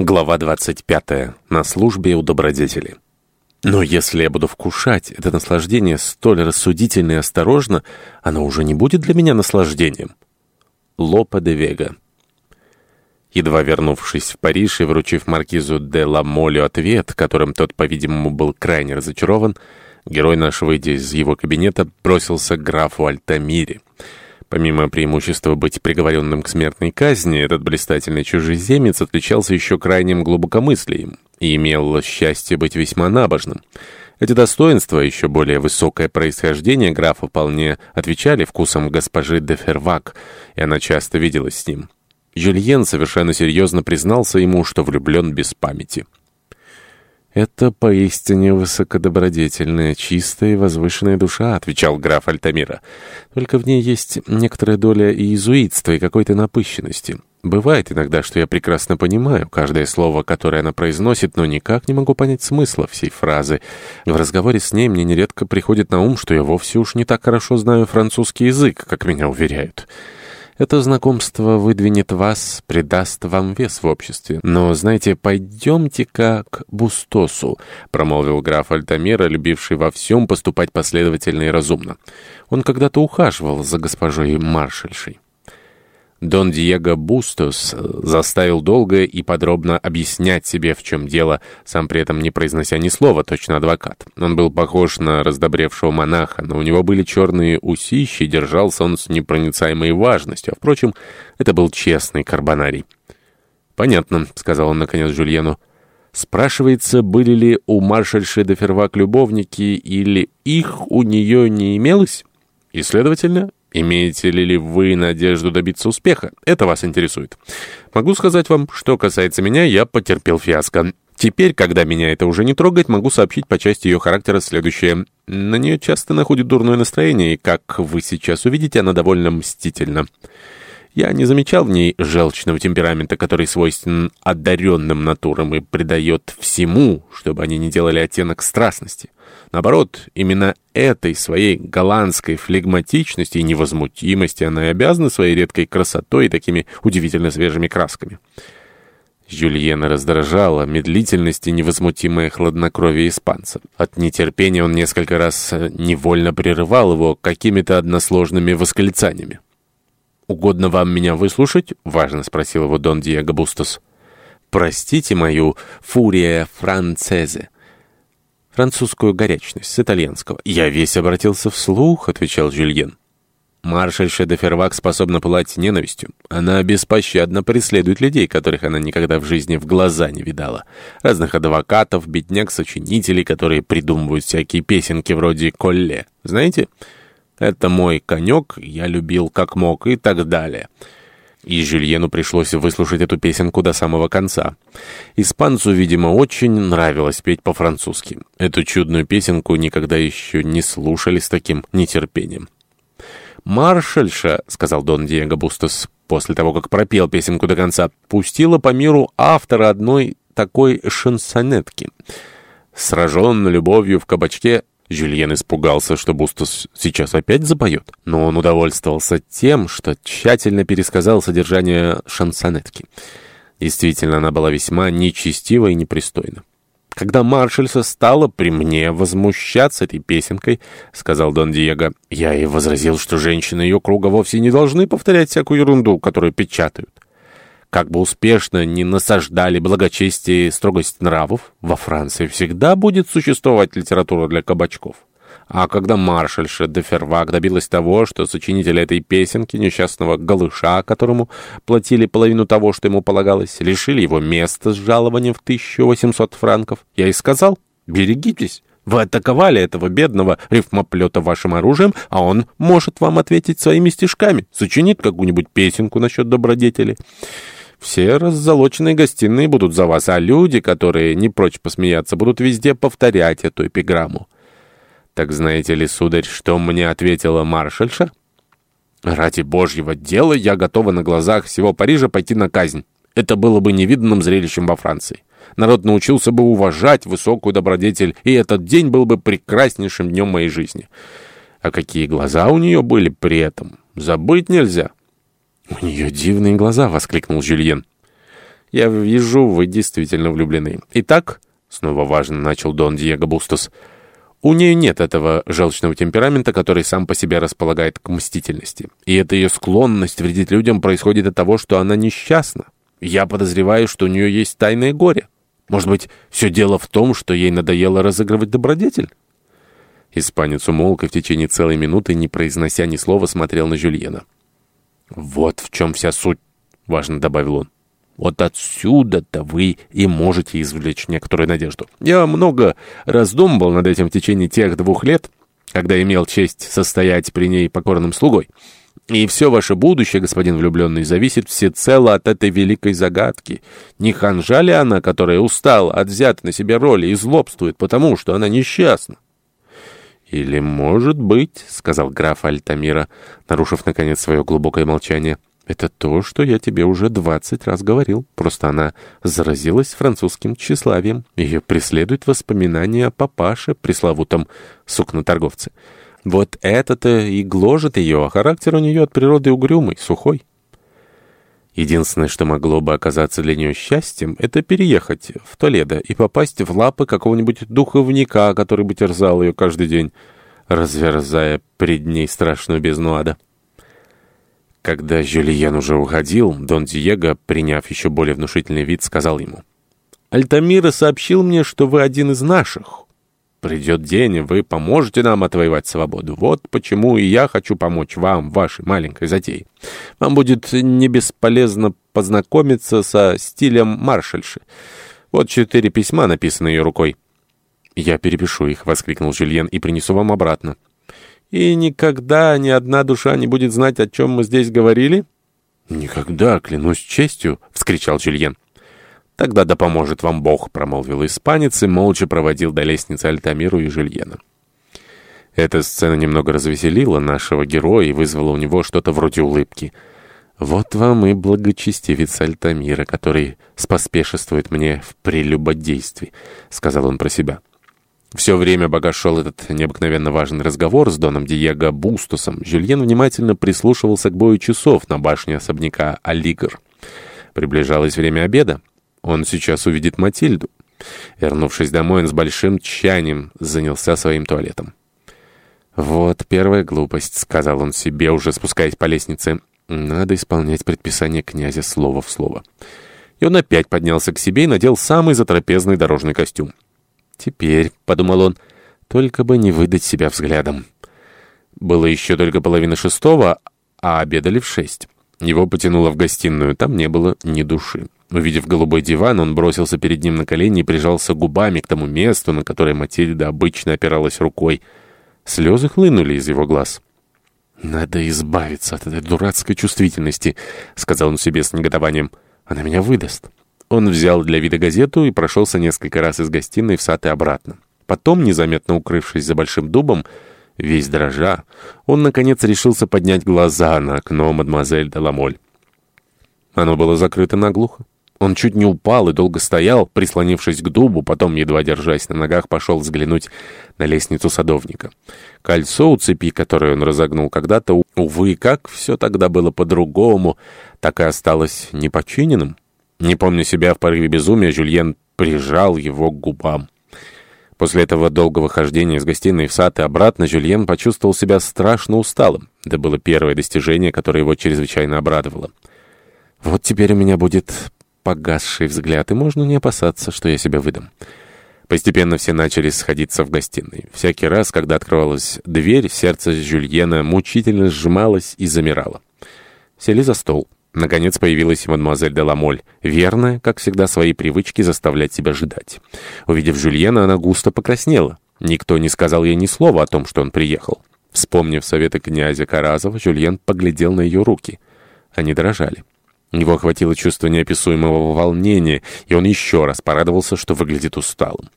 Глава 25. На службе у добродетели. Но если я буду вкушать это наслаждение столь рассудительно и осторожно, оно уже не будет для меня наслаждением. Лопа де Вега. Едва вернувшись в Париж и вручив маркизу де ла Молю ответ, которым тот, по-видимому, был крайне разочарован, герой наш, выйдя из его кабинета, бросился к графу Альтамире. Помимо преимущества быть приговоренным к смертной казни, этот блистательный чужеземец отличался еще крайним глубокомыслием и имел счастье быть весьма набожным. Эти достоинства, еще более высокое происхождение графа вполне отвечали вкусам госпожи де Фервак, и она часто виделась с ним. Жюльен совершенно серьезно признался ему, что влюблен без памяти. «Это поистине высокодобродетельная, чистая и возвышенная душа», — отвечал граф Альтамира. «Только в ней есть некоторая доля иезуитства и какой-то напыщенности. Бывает иногда, что я прекрасно понимаю каждое слово, которое она произносит, но никак не могу понять смысла всей фразы. В разговоре с ней мне нередко приходит на ум, что я вовсе уж не так хорошо знаю французский язык, как меня уверяют». Это знакомство выдвинет вас, придаст вам вес в обществе. Но, знаете, пойдемте-ка к Бустосу», — промолвил граф Альтамира, любивший во всем поступать последовательно и разумно. Он когда-то ухаживал за госпожой маршальшей. Дон Диего Бустос заставил долго и подробно объяснять себе, в чем дело, сам при этом не произнося ни слова, точно адвокат. Он был похож на раздобревшего монаха, но у него были черные усищи, держался он с непроницаемой важностью, а, впрочем, это был честный карбонарий. «Понятно», — сказал он наконец Жюльену. «Спрашивается, были ли у маршальши де Фервак любовники, или их у нее не имелось?» И, следовательно, Имеете ли вы надежду добиться успеха? Это вас интересует. Могу сказать вам, что касается меня, я потерпел фиаско. Теперь, когда меня это уже не трогает, могу сообщить по части ее характера следующее. На нее часто находит дурное настроение, и, как вы сейчас увидите, она довольно мстительна. Я не замечал в ней желчного темперамента, который свойственен одаренным натурам и придает всему, чтобы они не делали оттенок страстности. Наоборот, именно этой своей голландской флегматичности и невозмутимости она и обязана своей редкой красотой и такими удивительно свежими красками. Жюльена раздражала медлительность и невозмутимое хладнокровие испанца. От нетерпения он несколько раз э, невольно прерывал его какими-то односложными восклицаниями. «Угодно вам меня выслушать?» — важно спросил его Дон Диего Бустос. «Простите мою фурия францезе» французскую горячность с итальянского. «Я весь обратился вслух», — отвечал Жюльен. Маршальша де Фервак способна пылать ненавистью. Она беспощадно преследует людей, которых она никогда в жизни в глаза не видала. Разных адвокатов, бедняк-сочинителей, которые придумывают всякие песенки вроде «Колле». Знаете, это мой конек, я любил как мог и так далее и Жюльену пришлось выслушать эту песенку до самого конца. Испанцу, видимо, очень нравилось петь по-французски. Эту чудную песенку никогда еще не слушали с таким нетерпением. «Маршальша», — сказал Дон Диего Бустос, после того, как пропел песенку до конца, пустила по миру автора одной такой шансонетки. Сражен любовью в кабачке Жюльен испугался, что Бустус сейчас опять запоет, но он удовольствовался тем, что тщательно пересказал содержание шансонетки. Действительно, она была весьма нечестива и непристойна. «Когда маршальса стала при мне возмущаться этой песенкой, — сказал Дон Диего, — я ей возразил, что женщины ее круга вовсе не должны повторять всякую ерунду, которую печатают. Как бы успешно ни насаждали благочестие и строгость нравов, во Франции всегда будет существовать литература для кабачков. А когда маршальша де Фервак добилась того, что сочинителя этой песенки, несчастного голыша, которому платили половину того, что ему полагалось, лишили его места с жалованием в 1800 франков, я и сказал, берегитесь. Вы атаковали этого бедного рифмоплета вашим оружием, а он может вам ответить своими стишками, сочинит какую-нибудь песенку насчет добродетели. Все раззолоченные гостиные будут за вас, а люди, которые не прочь посмеяться, будут везде повторять эту эпиграмму. Так знаете ли, сударь, что мне ответила маршальша? Ради божьего дела я готова на глазах всего Парижа пойти на казнь. Это было бы невиданным зрелищем во Франции. Народ научился бы уважать высокую добродетель, и этот день был бы прекраснейшим днем моей жизни. А какие глаза у нее были при этом, забыть нельзя. «У нее дивные глаза!» — воскликнул Жюльен. Я вижу, вы действительно влюблены. Итак, снова важно начал Дон Диего Бустос, у нее нет этого желчного темперамента, который сам по себе располагает к мстительности. И эта ее склонность вредить людям происходит от того, что она несчастна. Я подозреваю, что у нее есть тайное горе. Может быть, все дело в том, что ей надоело разыгрывать добродетель? Испанец умолк и в течение целой минуты, не произнося ни слова, смотрел на Жюльена. «Вот в чем вся суть», — важно добавил он. Вот отсюда-то вы и можете извлечь некоторую надежду. Я много раздумывал над этим в течение тех двух лет, когда имел честь состоять при ней покорным слугой. И все ваше будущее, господин влюбленный, зависит всецело от этой великой загадки. Не ханжа ли она, которая устала от взятой на себе роли и злобствует, потому что она несчастна? «Или, может быть, — сказал граф Альтамира, нарушив, наконец, свое глубокое молчание, — это то, что я тебе уже двадцать раз говорил. Просто она заразилась французским тщеславием. Ее преследуют воспоминания о папаше, пресловутом сукноторговце. Вот это-то и гложет ее, а характер у нее от природы угрюмый, сухой. Единственное, что могло бы оказаться для нее счастьем, это переехать в Толедо и попасть в лапы какого-нибудь духовника, который бы терзал ее каждый день, разверзая пред ней страшную бездну ада. Когда Жюльен уже уходил, Дон Диего, приняв еще более внушительный вид, сказал ему, «Альтамира сообщил мне, что вы один из наших. Придет день, и вы поможете нам отвоевать свободу. Вот почему и я хочу помочь вам вашей маленькой затее. Вам будет не бесполезно познакомиться со стилем маршальши. Вот четыре письма, написанные ее рукой». «Я перепишу их», — воскликнул Жюльен, — «и принесу вам обратно». И никогда ни одна душа не будет знать, о чем мы здесь говорили?» «Никогда, клянусь честью!» — вскричал Жюльен. «Тогда да поможет вам Бог», — промолвил испанец и молча проводил до лестницы Альтамиру и Жюльена. Эта сцена немного развеселила нашего героя и вызвала у него что-то вроде улыбки. «Вот вам и благочестивец Альтамира, который споспешествует мне в прелюбодействии», — сказал он про себя. Все время, пока шел этот необыкновенно важный разговор с Доном Диего Бустусом, Жюльен внимательно прислушивался к бою часов на башне особняка Алигр. Приближалось время обеда. Он сейчас увидит Матильду. Вернувшись домой, он с большим тщанием занялся своим туалетом. «Вот первая глупость», — сказал он себе, уже спускаясь по лестнице. «Надо исполнять предписание князя слово в слово». И он опять поднялся к себе и надел самый затрапезный дорожный костюм. «Теперь», — подумал он, — «только бы не выдать себя взглядом». Было еще только половина шестого, а обедали в шесть. Его потянуло в гостиную, там не было ни души. Увидев голубой диван, он бросился перед ним на колени и прижался губами к тому месту, на которое Матильда обычно опиралась рукой. Слезы хлынули из его глаз. «Надо избавиться от этой дурацкой чувствительности», — сказал он себе с негодованием. «Она меня выдаст». Он взял для вида газету и прошелся несколько раз из гостиной в сад и обратно. Потом, незаметно укрывшись за большим дубом, весь дрожа, он, наконец, решился поднять глаза на окно мадемуазель де Ламоль. Оно было закрыто наглухо. Он чуть не упал и долго стоял, прислонившись к дубу, потом, едва держась на ногах, пошел взглянуть на лестницу садовника. Кольцо у цепи, которое он разогнул когда-то, увы, как все тогда было по-другому, так и осталось непочиненным. Не помня себя в порыве безумия, Жюльен прижал его к губам. После этого долгого хождения из гостиной в сад и обратно Жюльен почувствовал себя страшно усталым. Это было первое достижение, которое его чрезвычайно обрадовало. «Вот теперь у меня будет погасший взгляд, и можно не опасаться, что я себя выдам». Постепенно все начали сходиться в гостиной. Всякий раз, когда открывалась дверь, сердце Жюльена мучительно сжималось и замирало. Сели за стол. Наконец появилась мадемуазель де Ламоль, верная, как всегда, своей привычки заставлять себя ждать. Увидев Жюльена, она густо покраснела. Никто не сказал ей ни слова о том, что он приехал. Вспомнив советы князя Каразова, Жюльен поглядел на ее руки. Они дрожали. Его охватило чувство неописуемого волнения, и он еще раз порадовался, что выглядит усталым.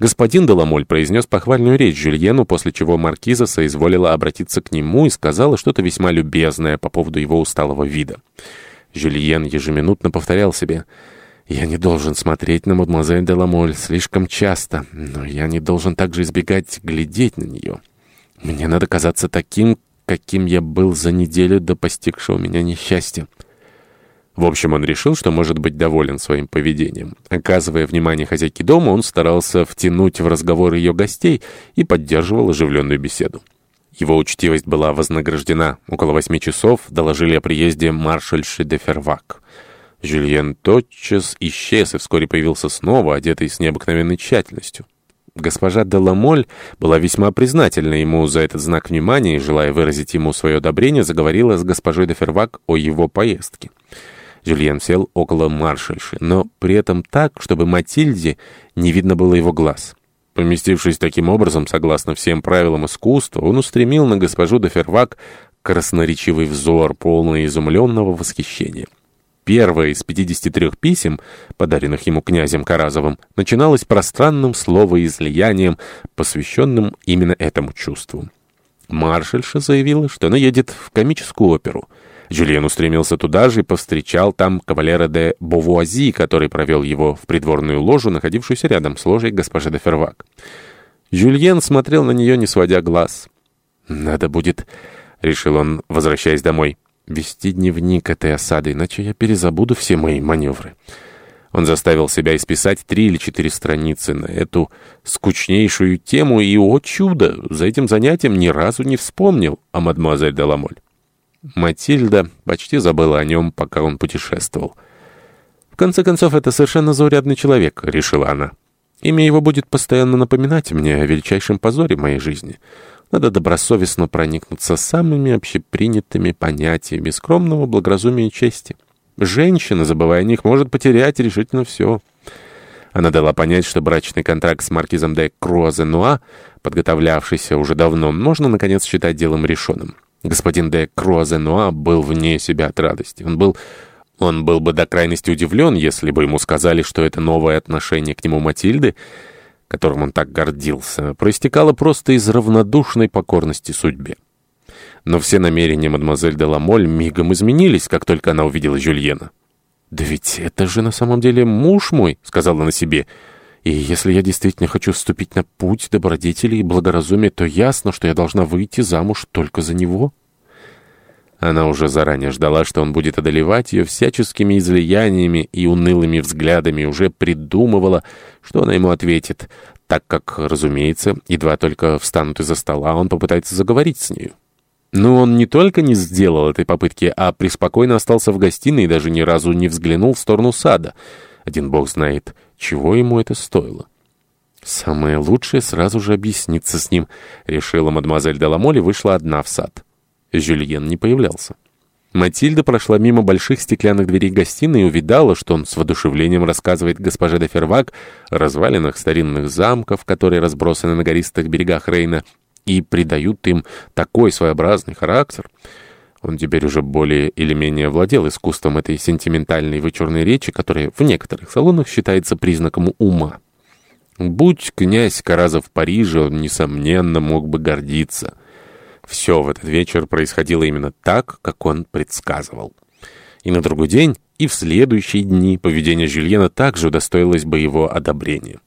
Господин Деламоль произнес похвальную речь Жюльену, после чего маркиза соизволила обратиться к нему и сказала что-то весьма любезное по поводу его усталого вида. Жюльен ежеминутно повторял себе «Я не должен смотреть на мадемуазель Деламоль слишком часто, но я не должен также избегать глядеть на нее. Мне надо казаться таким, каким я был за неделю до постигшего меня несчастья». В общем, он решил, что может быть доволен своим поведением. Оказывая внимание хозяйке дома, он старался втянуть в разговор ее гостей и поддерживал оживленную беседу. Его учтивость была вознаграждена. Около восьми часов доложили о приезде маршальши де Фервак. Жюльен тотчас исчез и вскоре появился снова, одетый с необыкновенной тщательностью. Госпожа Деламоль была весьма признательна ему за этот знак внимания и, желая выразить ему свое одобрение, заговорила с госпожой де Фервак о его поездке. Жюльен сел около маршальши, но при этом так, чтобы Матильде не видно было его глаз. Поместившись таким образом, согласно всем правилам искусства, он устремил на госпожу де Фервак красноречивый взор, полный изумленного восхищения. Первое из 53 писем, подаренных ему князем Каразовым, начиналось пространным словоизлиянием, посвященным именно этому чувству. Маршальша заявила, что она едет в комическую оперу — Жюльен устремился туда же и повстречал там кавалера де Бовуази, который провел его в придворную ложу, находившуюся рядом с ложей госпожи де Фервак. Жюльен смотрел на нее, не сводя глаз. «Надо будет», — решил он, возвращаясь домой, — «вести дневник этой осады, иначе я перезабуду все мои маневры». Он заставил себя исписать три или четыре страницы на эту скучнейшую тему и, о чудо, за этим занятием ни разу не вспомнил о мадемуазель де Ламоль. Матильда почти забыла о нем, пока он путешествовал. «В конце концов, это совершенно заурядный человек», — решила она. «Имя его будет постоянно напоминать мне о величайшем позоре моей жизни. Надо добросовестно проникнуться самыми общепринятыми понятиями скромного благоразумия и чести. Женщина, забывая о них, может потерять решительно все». Она дала понять, что брачный контракт с маркизом де Круазенуа, подготовлявшийся уже давно, можно, наконец, считать делом решенным. Господин де Круазенуа был вне себя от радости. Он был... Он был бы до крайности удивлен, если бы ему сказали, что это новое отношение к нему Матильды, которым он так гордился, проистекало просто из равнодушной покорности судьбе. Но все намерения мадемуазель де Ламоль мигом изменились, как только она увидела Жюльена. «Да ведь это же на самом деле муж мой», — сказала она себе, — и если я действительно хочу вступить на путь добродетели и благоразумия, то ясно, что я должна выйти замуж только за него». Она уже заранее ждала, что он будет одолевать ее всяческими излияниями и унылыми взглядами, уже придумывала, что она ему ответит, так как, разумеется, едва только встанут из-за стола, он попытается заговорить с нею. Но он не только не сделал этой попытки, а преспокойно остался в гостиной и даже ни разу не взглянул в сторону сада. Один бог знает, чего ему это стоило? «Самое лучшее сразу же объясниться с ним», — решила мадемуазель Деламоль и вышла одна в сад. Жюльен не появлялся. Матильда прошла мимо больших стеклянных дверей гостиной и увидала, что он с воодушевлением рассказывает госпоже де Фервак о развалинах старинных замков, которые разбросаны на гористых берегах Рейна, и придают им такой своеобразный характер — он теперь уже более или менее владел искусством этой сентиментальной вычурной речи, которая в некоторых салонах считается признаком ума. Будь князь Караза в Париже, он, несомненно, мог бы гордиться. Все в этот вечер происходило именно так, как он предсказывал. И на другой день, и в следующие дни поведение Жюльена также удостоилось бы его одобрения.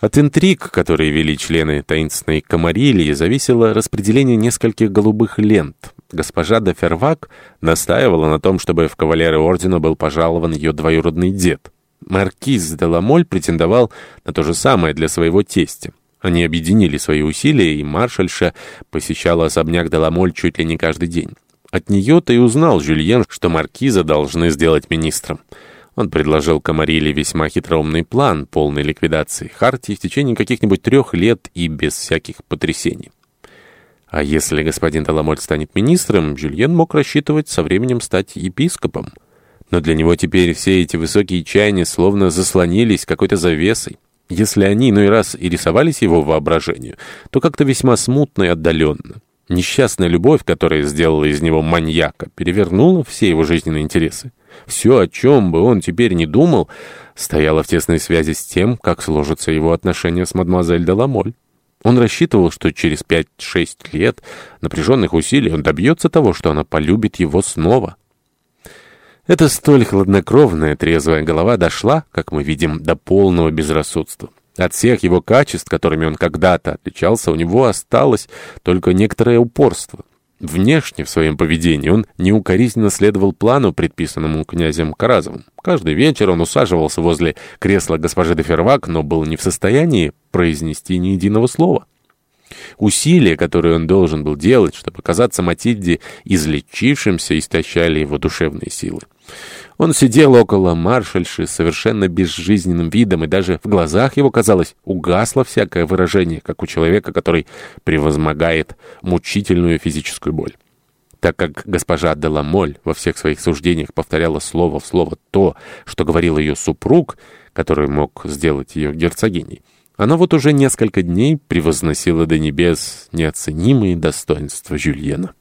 От интриг, которые вели члены таинственной комарилии, зависело распределение нескольких голубых лент. Госпожа де Фервак настаивала на том, чтобы в кавалеры ордена был пожалован ее двоюродный дед. Маркиз де Ламоль претендовал на то же самое для своего тестя. Они объединили свои усилия, и маршальша посещала особняк де Ламоль чуть ли не каждый день. От нее-то и узнал Жюльен, что маркиза должны сделать министром. Он предложил Камариле весьма хитроумный план полной ликвидации Хартии в течение каких-нибудь трех лет и без всяких потрясений. А если господин Таламоль станет министром, Жюльен мог рассчитывать со временем стать епископом. Но для него теперь все эти высокие чаяния словно заслонились какой-то завесой. Если они иной раз и рисовались его воображению, то как-то весьма смутно и отдаленно. Несчастная любовь, которая сделала из него маньяка, перевернула все его жизненные интересы. Все, о чем бы он теперь не думал, стояло в тесной связи с тем, как сложатся его отношения с мадемуазель де Ламоль. Он рассчитывал, что через пять-шесть лет напряженных усилий он добьется того, что она полюбит его снова. Эта столь хладнокровная, трезвая голова дошла, как мы видим, до полного безрассудства. От всех его качеств, которыми он когда-то отличался, у него осталось только некоторое упорство. Внешне в своем поведении он неукоризненно следовал плану, предписанному князем Каразовым. Каждый вечер он усаживался возле кресла госпожи де Фервак, но был не в состоянии произнести ни единого слова. Усилия, которые он должен был делать, чтобы казаться Матильде излечившимся, истощали его душевные силы. Он сидел около маршальши с совершенно безжизненным видом, и даже в глазах его, казалось, угасло всякое выражение, как у человека, который превозмогает мучительную физическую боль. Так как госпожа Деламоль во всех своих суждениях повторяла слово в слово то, что говорил ее супруг, который мог сделать ее герцогиней, она вот уже несколько дней превозносила до небес неоценимые достоинства Жюльена.